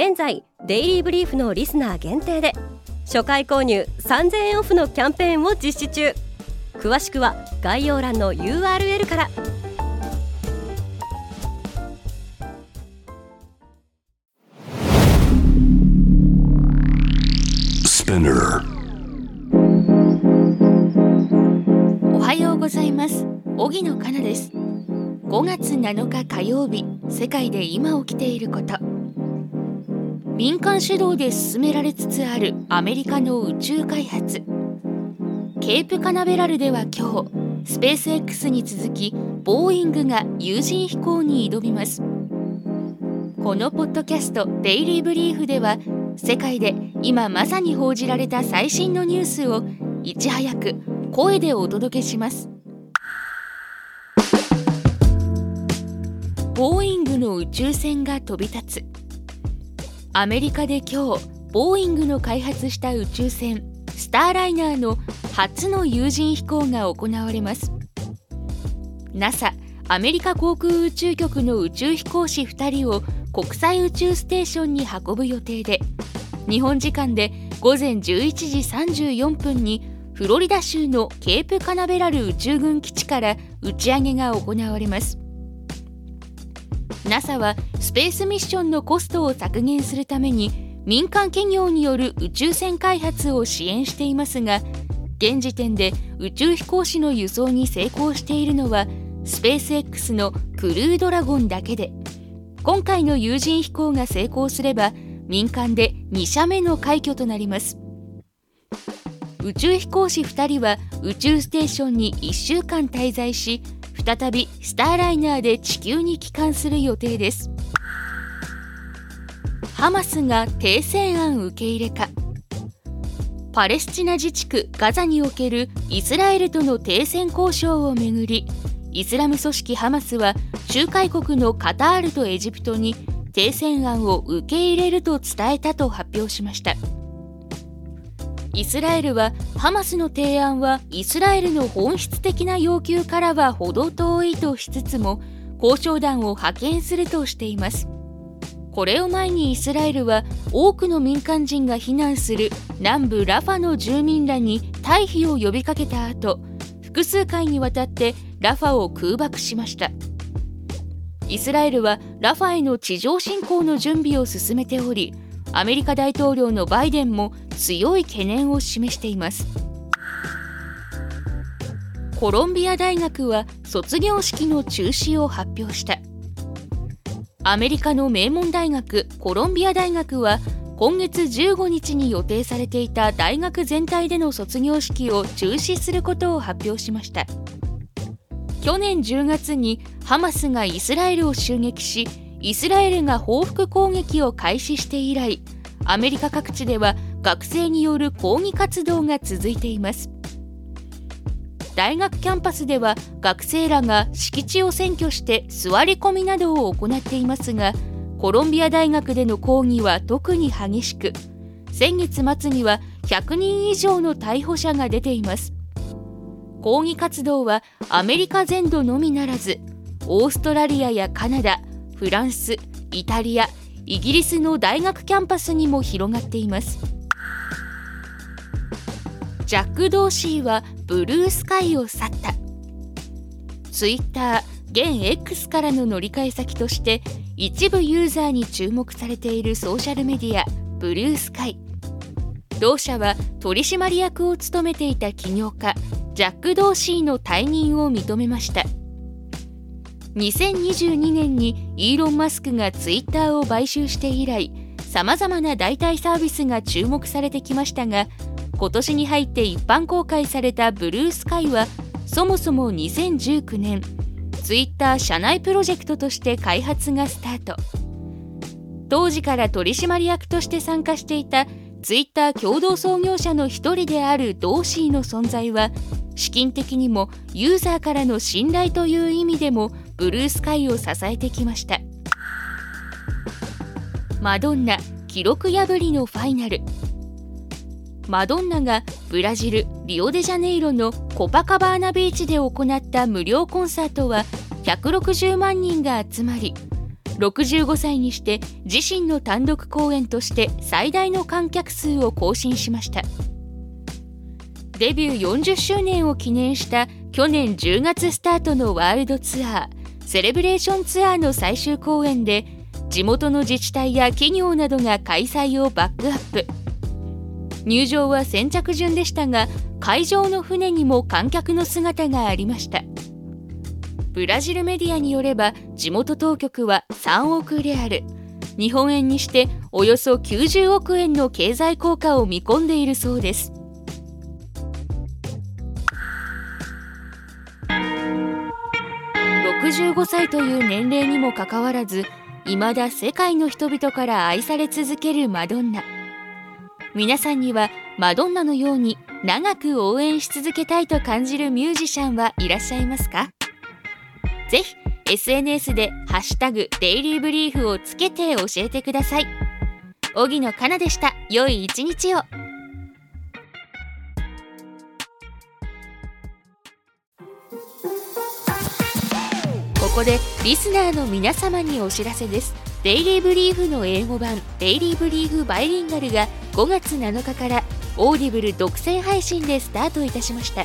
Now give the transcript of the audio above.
現在デイリーブリーフのリスナー限定で初回購入3000円オフのキャンペーンを実施中。詳しくは概要欄の URL から。おはようございます。荻野かなです。5月7日火曜日世界で今起きていること民間主導で進められつつあるアメリカの宇宙開発。ケープカナベラルでは今日スペース X に続きボーイングが有人飛行に挑みます。このポッドキャスト「デイリー・ブリーフ」では世界で今まさに報じられた最新のニュースをいち早く声でお届けします。ボーイングの宇宙船が飛び立つ。アメリカで今日ボーイングの開発した宇宙船スターライナーの初の有人飛行が行われます。NASA アメリカ航空宇宙局の宇宙飛行士2人を国際宇宙ステーションに運ぶ予定で日本時間で午前11時34分にフロリダ州のケープカナベラル宇宙軍基地から打ち上げが行われます。NASA はスペースミッションのコストを削減するために民間企業による宇宙船開発を支援していますが現時点で宇宙飛行士の輸送に成功しているのはスペース X のクルードラゴンだけで今回の有人飛行が成功すれば民間で2社目の快挙となります。宇宙飛行士2人は宇宙ステーションに1週間滞在し再びスターライナーで地球に帰還する予定ですハマスが停戦案受け入れかパレスチナ自治区ガザにおけるイスラエルとの停戦交渉をめぐりイスラム組織ハマスは仲介国のカタールとエジプトに停戦案を受け入れると伝えたと発表しました。イスラエルはハマスの提案はイスラエルの本質的な要求からは程遠いとしつつも交渉団を派遣するとしています。これを前にイスラエルは多くの民間人が避難する南部ラファの住民らに退避を呼びかけた後複数回にわたってラファを空爆しました。イスラエルはラファへの地上侵攻の準備を進めておりアメリカ大統領のバイデンも強い懸念を示しています。コロンビア大学は卒業式の中止を発表した。アメリカの名門大学コロンビア大学は今月15日に予定されていた大学全体での卒業式を中止することを発表しました。去年10月にハマスがイスラエルを襲撃しイスラエルが報復攻撃を開始して以来アメリカ各地では学生による抗議活動が続いています。大学キャンパスでは学生らが敷地を占拠して座り込みなどを行っていますがコロンビア大学での抗議は特に激しく先月末には100人以上の逮捕者が出ています。抗議活動はアメリカ全土のみならずオーストラリアやカナダフランスイタリアイギリスの大学キャンパスにも広がっています。ジャック・ドーシーはブルースカイを去った。ツイッター現 X からの乗り換え先として一部ユーザーに注目されているソーシャルメディアブルースカイ。同社は取締役を務めていた起業家ジャック・ドーシーの退任を認めました。2022年にイーロン・マスクがツイッターを買収して以来さまざまな代替サービスが注目されてきましたが今年に入って一般公開されたブルースカイはそもそも2019年ツイッター社内プロジェクトとして開発がスタート。当時から取締役として参加していたツイッター共同創業者の一人であるドーシーの存在は資金的にもユーザーからの信頼という意味でもブルースカイを支えてきました。マドンナ記録破りのファイナル。マドンナがブラジルリオデジャネイロのコパカバーナビーチで行った無料コンサートは160万人が集まり65歳にして自身の単独公演として最大の観客数を更新しました。デビュー40周年を記念した去年10月スタートのワールドツアーセレブレーションツアーの最終公演で地元の自治体や企業などが開催をバックアップ。入場は先着順でしたが会場の船にも観客の姿がありました。ブラジルメディアによれば地元当局は3億レアル。日本円にしておよそ90億円の経済効果を見込んでいるそうです。65歳という年齢にもかかわらず未だ世界の人々から愛され続けるマドンナ。皆さんにはマドンナのように長く応援し続けたいと感じるミュージシャンはいらっしゃいますか？ぜひ SNS で「ハッシュタグデイリーブリーフ」をつけて教えてください。荻野かなでした。良い一日を。ここでリスナーの皆様にお知らせです。Daily Brief の英語版 Daily Brief Bilingual が5月7日から Audible 独占配信でスタートいたしました。